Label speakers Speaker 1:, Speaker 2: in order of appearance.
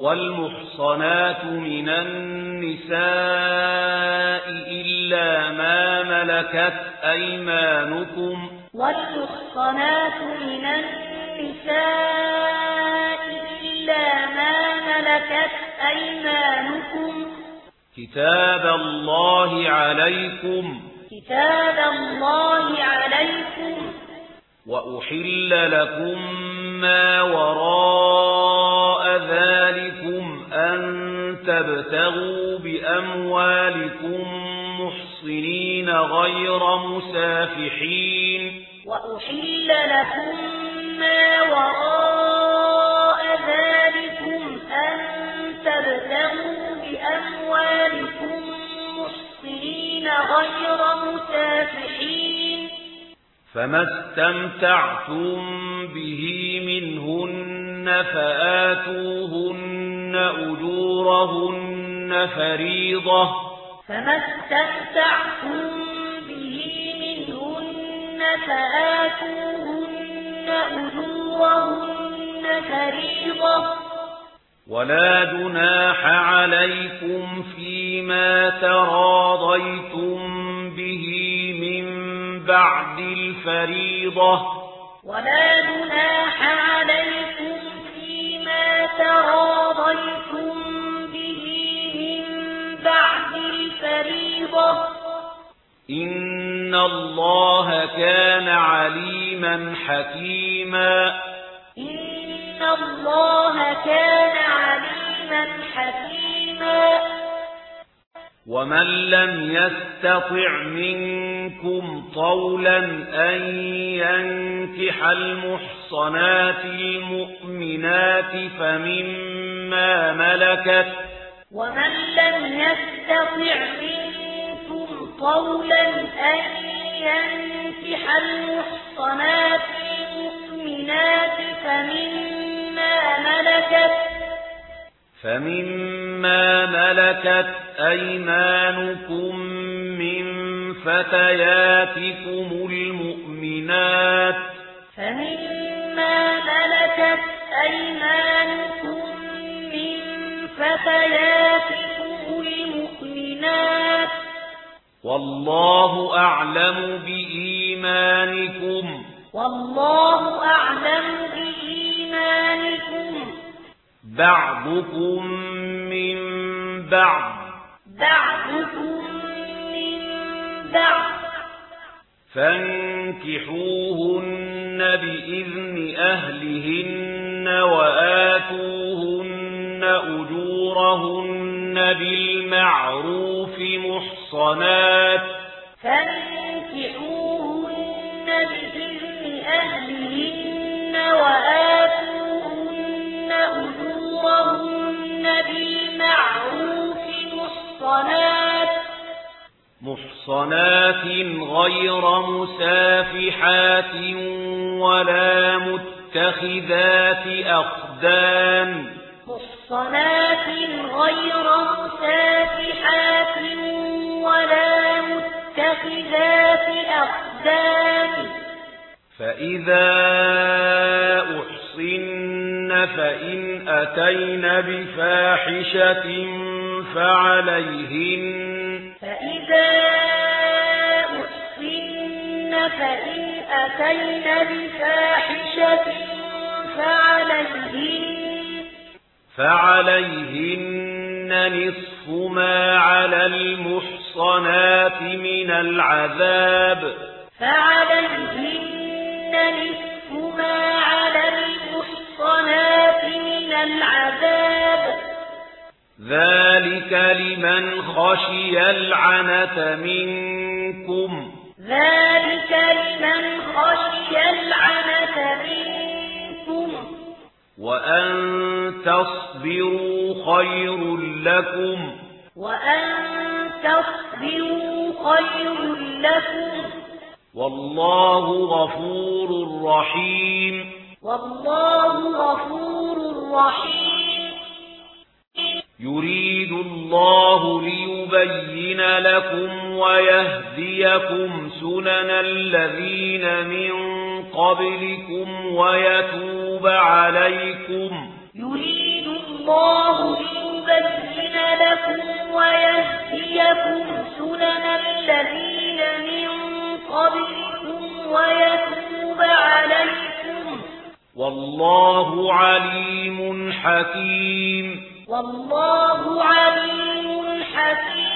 Speaker 1: والمحصنات من النساء إلا ما ملكت أيمانكم
Speaker 2: والمحصنات من النساء إلا ما ملكت أيمانكم
Speaker 1: كتاب الله عليكم
Speaker 2: كتاب الله عليكم
Speaker 1: وأحل لكم ما وراء ذلكم أن تبتغوا بأموالكم محصنين غير مسافحين.
Speaker 2: وأحل لكم ما وراء ذلكم أن تبتغوا بأموالكم محصنين غير مسافحين.
Speaker 1: فما استمتعتم به منهن فآتوهن أجورهن فريضة
Speaker 2: فما استمتعتم به منهن فآتوهن أجورهن فريضة
Speaker 1: ولا جناح عليكم فيما تراضيتم به من بعد الفريضة
Speaker 2: ولا جناح عليكم تراضيتم به من بعد الفريضة.
Speaker 1: إن الله كان عليما حكيما.
Speaker 2: إن الله كان عليما حكيما.
Speaker 1: ومن لم يستطع منكم طولا أن ينكح المحصنات المؤمنات فمما ملكت
Speaker 2: ومن لم يستطع منكم طولا أن ينكح المحصنات المؤمنات فمما ملكت
Speaker 1: فمما ملكت أيمانكم من فتياتكم المؤمنات
Speaker 2: فمما ملكت أيمانكم من فتياتكم المؤمنات
Speaker 1: والله أعلم بإيمانكم
Speaker 2: والله أعلم بإيمانكم
Speaker 1: بعضكم من بعض
Speaker 2: بعضكم من
Speaker 1: فانكحوهن بإذن أهلهن وآتوهن أجورهن بالمعروف محصنات.
Speaker 2: فانكحوهن بإذن أهلهن محصنات
Speaker 1: غير مسافحات ولا متخذات أخدام
Speaker 2: محصنات غير مسافحات ولا متخذات أخدام
Speaker 1: فإذا أحصن فإن أتين بفاحشة فعليهن
Speaker 2: فإذا أحصن فإن أتين بفاحشة فعليهن
Speaker 1: فعليهن نصف ما على المحصنات من العذاب
Speaker 2: فعليهن نصف ما على المحصنات من العذاب
Speaker 1: ذلك لمن خشي الْعَنَتَ منكم
Speaker 2: ذلك لمن خشي الْعَنَتَ منكم
Speaker 1: وأن تصبروا خير لكم
Speaker 2: وأن تصبروا خير لكم
Speaker 1: والله غفور رحيم
Speaker 2: والله غفور رحيم
Speaker 1: يريد الله ليبين لكم ويهديكم سنن الذين من قبلكم ويتوب عليكم.
Speaker 2: يريد الله ليبين لكم ويهديكم سنن الذين من قبلكم ويتوب عليكم.
Speaker 1: والله عليم حكيم.
Speaker 2: والله عليم حكيم.